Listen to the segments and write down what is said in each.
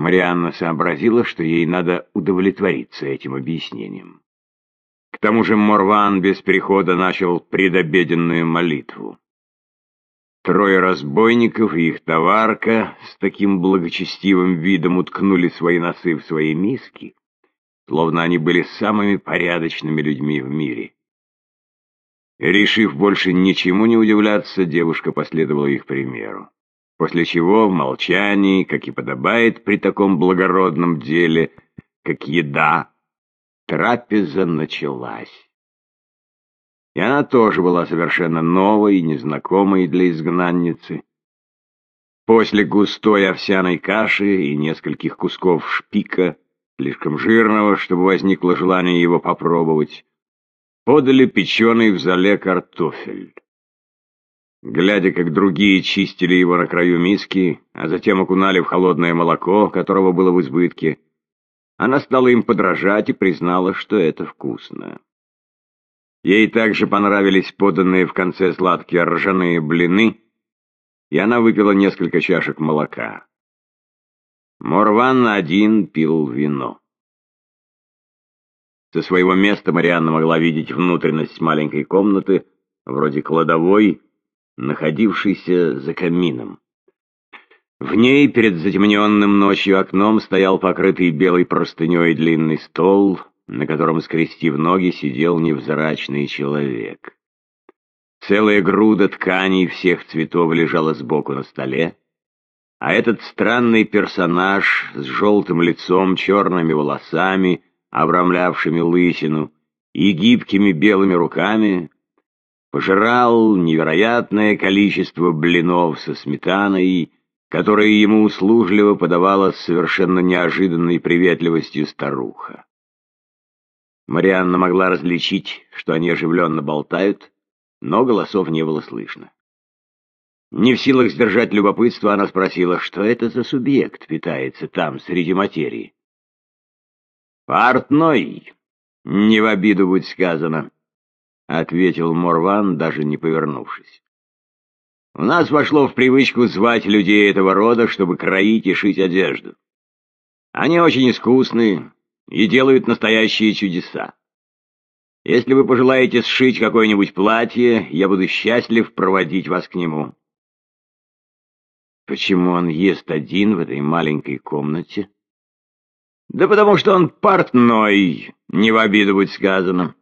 Марианна сообразила, что ей надо удовлетвориться этим объяснением. К тому же Морван без перехода начал предобеденную молитву. Трое разбойников и их товарка с таким благочестивым видом уткнули свои носы в свои миски, словно они были самыми порядочными людьми в мире. Решив больше ничему не удивляться, девушка последовала их примеру. После чего в молчании, как и подобает при таком благородном деле, как еда, трапеза началась. И она тоже была совершенно новой и незнакомой для изгнанницы. После густой овсяной каши и нескольких кусков шпика, слишком жирного, чтобы возникло желание его попробовать, подали печеный в зале картофель. Глядя, как другие чистили его на краю миски, а затем окунали в холодное молоко, которого было в избытке, она стала им подражать и признала, что это вкусно. Ей также понравились поданные в конце сладкие ржаные блины, и она выпила несколько чашек молока. Морван один пил вино. Со своего места Марианна могла видеть внутренность маленькой комнаты, вроде кладовой, находившейся за камином. В ней перед затемненным ночью окном стоял покрытый белой простыней длинный стол, на котором, скрестив ноги, сидел невзрачный человек. Целая груда тканей всех цветов лежала сбоку на столе, а этот странный персонаж с желтым лицом, черными волосами — обрамлявшими лысину, и гибкими белыми руками, пожирал невероятное количество блинов со сметаной, которые ему услужливо подавала с совершенно неожиданной приветливостью старуха. Марианна могла различить, что они оживленно болтают, но голосов не было слышно. Не в силах сдержать любопытство, она спросила, что это за субъект питается там, среди материи. «Портной, не в обиду будь сказано», — ответил Морван, даже не повернувшись. «У нас вошло в привычку звать людей этого рода, чтобы кроить и шить одежду. Они очень искусны и делают настоящие чудеса. Если вы пожелаете сшить какое-нибудь платье, я буду счастлив проводить вас к нему». «Почему он ест один в этой маленькой комнате?» Да потому что он портной, не в обиду будь сказано.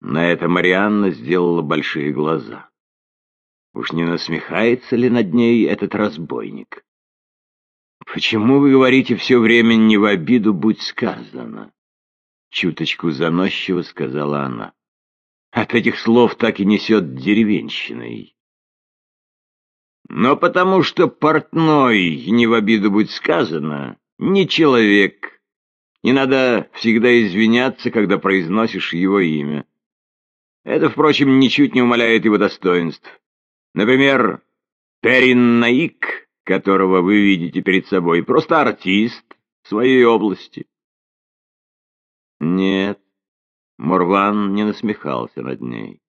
На это Марианна сделала большие глаза. Уж не насмехается ли над ней этот разбойник? «Почему вы говорите все время «не в обиду будь сказано»?» Чуточку заносчиво сказала она. От этих слов так и несет деревенщиной. «Но потому что портной, не в обиду будь сказано, не человек. Не надо всегда извиняться, когда произносишь его имя. Это, впрочем, ничуть не умаляет его достоинств. Например, Перин Наик, которого вы видите перед собой, просто артист своей области. Нет, Морван не насмехался над ней.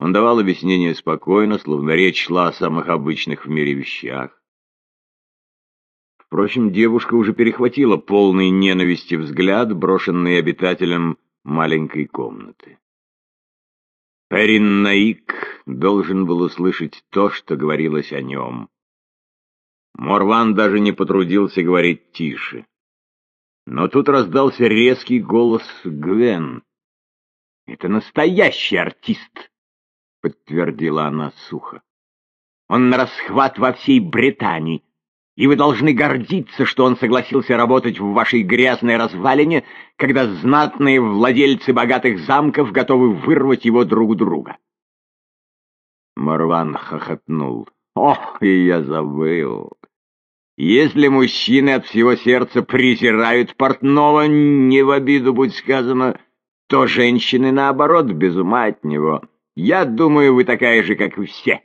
Он давал объяснение спокойно, словно речь шла о самых обычных в мире вещах. Впрочем, девушка уже перехватила полный ненависти взгляд, брошенный обитателем маленькой комнаты. Перин Наик должен был услышать то, что говорилось о нем. Морван даже не потрудился говорить тише. Но тут раздался резкий голос Гвен. «Это настоящий артист!» — подтвердила она сухо. «Он на расхват во всей Британии и вы должны гордиться, что он согласился работать в вашей грязной развалине, когда знатные владельцы богатых замков готовы вырвать его друг друга. Марван хохотнул. «Ох, и я забыл! Если мужчины от всего сердца презирают портного, не в обиду будь сказано, то женщины, наоборот, без ума от него. Я думаю, вы такая же, как и все».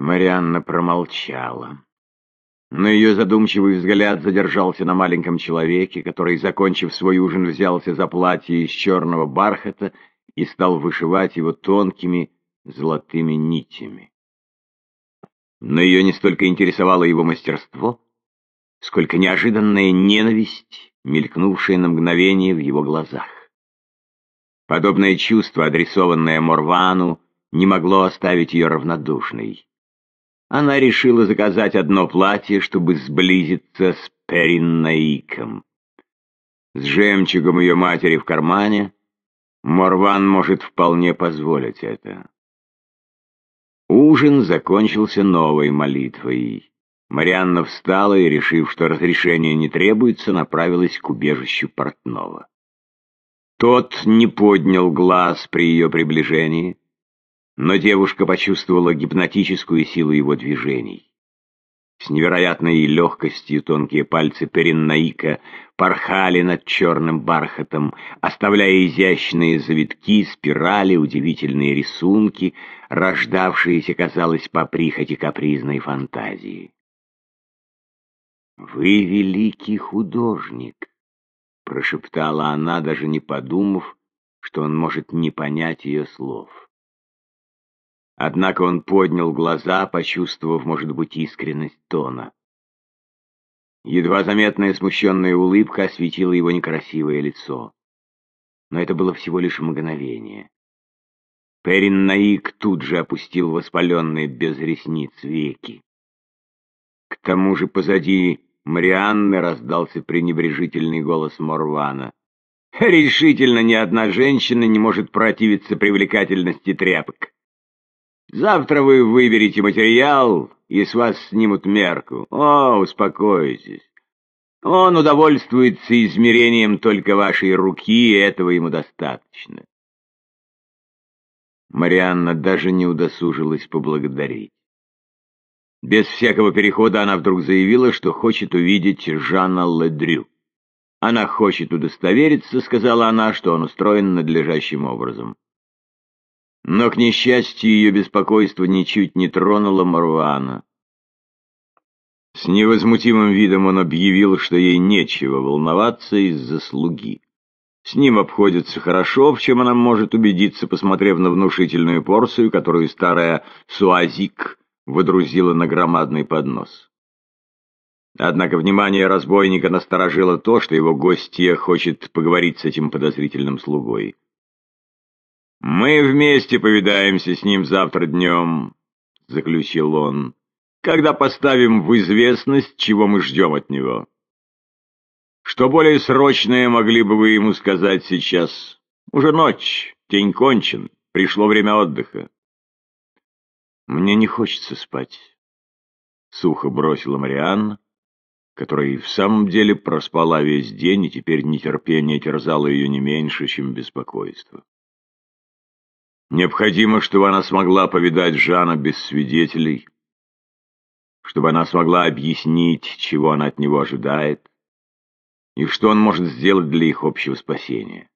Марианна промолчала. Но ее задумчивый взгляд задержался на маленьком человеке, который, закончив свой ужин, взялся за платье из черного бархата и стал вышивать его тонкими золотыми нитями. но ее не столько интересовало его мастерство, сколько неожиданная ненависть, мелькнувшая на мгновение в его глазах. Подобное чувство, адресованное Морвану, не могло оставить ее равнодушной. Она решила заказать одно платье, чтобы сблизиться с Периннаиком. С жемчугом ее матери в кармане Морван может вполне позволить это. Ужин закончился новой молитвой. Марианна встала и, решив, что разрешения не требуется, направилась к убежищу портного. Тот не поднял глаз при ее приближении, но девушка почувствовала гипнотическую силу его движений. С невероятной легкостью тонкие пальцы Периннаика порхали над черным бархатом, оставляя изящные завитки, спирали, удивительные рисунки, рождавшиеся, казалось, по прихоти капризной фантазии. «Вы великий художник», — прошептала она, даже не подумав, что он может не понять ее слов. Однако он поднял глаза, почувствовав, может быть, искренность тона. Едва заметная смущенная улыбка осветила его некрасивое лицо. Но это было всего лишь мгновение. Перин Наик тут же опустил воспаленные без ресниц веки. К тому же позади Марианны раздался пренебрежительный голос Морвана. «Решительно ни одна женщина не может противиться привлекательности тряпок. Завтра вы выберете материал, и с вас снимут мерку. О, успокойтесь. Он удовольствуется измерением только вашей руки, и этого ему достаточно. Марианна даже не удосужилась поблагодарить. Без всякого перехода она вдруг заявила, что хочет увидеть Жана Ледрю. Она хочет удостовериться, сказала она, что он устроен надлежащим образом. Но, к несчастью, ее беспокойство ничуть не тронуло Марвана. С невозмутимым видом он объявил, что ей нечего волноваться из-за слуги. С ним обходится хорошо, в чем она может убедиться, посмотрев на внушительную порцию, которую старая Суазик выдрузила на громадный поднос. Однако внимание разбойника насторожило то, что его гостья хочет поговорить с этим подозрительным слугой. «Мы вместе повидаемся с ним завтра днем», — заключил он, «когда поставим в известность, чего мы ждем от него. Что более срочное могли бы вы ему сказать сейчас? Уже ночь, день кончен, пришло время отдыха». «Мне не хочется спать», — сухо бросила Марианна, которая и в самом деле проспала весь день, и теперь нетерпение терзало ее не меньше, чем беспокойство. Необходимо, чтобы она смогла повидать Жана без свидетелей, чтобы она смогла объяснить, чего она от него ожидает, и что он может сделать для их общего спасения.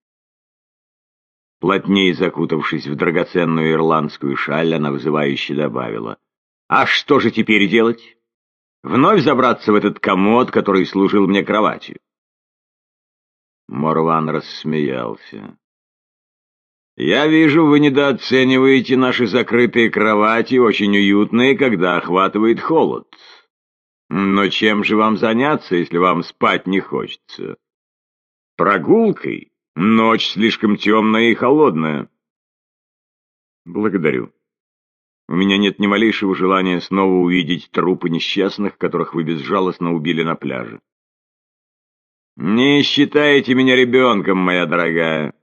Плотнее закутавшись в драгоценную ирландскую шаль, она вызывающе добавила, «А что же теперь делать? Вновь забраться в этот комод, который служил мне кроватью?» Морван рассмеялся. «Я вижу, вы недооцениваете наши закрытые кровати, очень уютные, когда охватывает холод. Но чем же вам заняться, если вам спать не хочется? Прогулкой? Ночь слишком темная и холодная». «Благодарю. У меня нет ни малейшего желания снова увидеть трупы несчастных, которых вы безжалостно убили на пляже». «Не считайте меня ребенком, моя дорогая».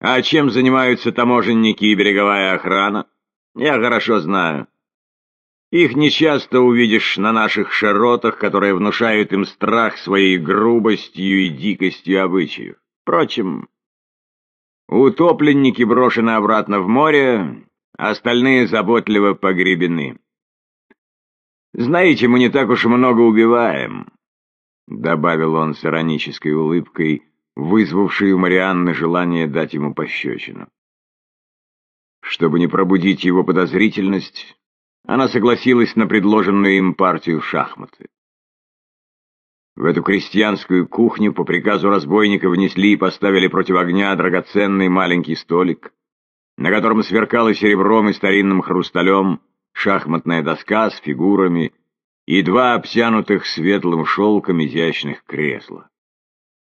А чем занимаются таможенники и береговая охрана? Я хорошо знаю. Их нечасто увидишь на наших широтах, которые внушают им страх своей грубостью и дикостью обычаев. Впрочем, утопленники брошены обратно в море, остальные заботливо погребены. Знаете, мы не так уж много убиваем, — добавил он с иронической улыбкой, — вызвавший у Марианны желание дать ему пощечину. Чтобы не пробудить его подозрительность, она согласилась на предложенную им партию шахматы. В эту крестьянскую кухню по приказу разбойника внесли и поставили против огня драгоценный маленький столик, на котором сверкало серебром и старинным хрусталем шахматная доска с фигурами и два обтянутых светлым шелком изящных кресла.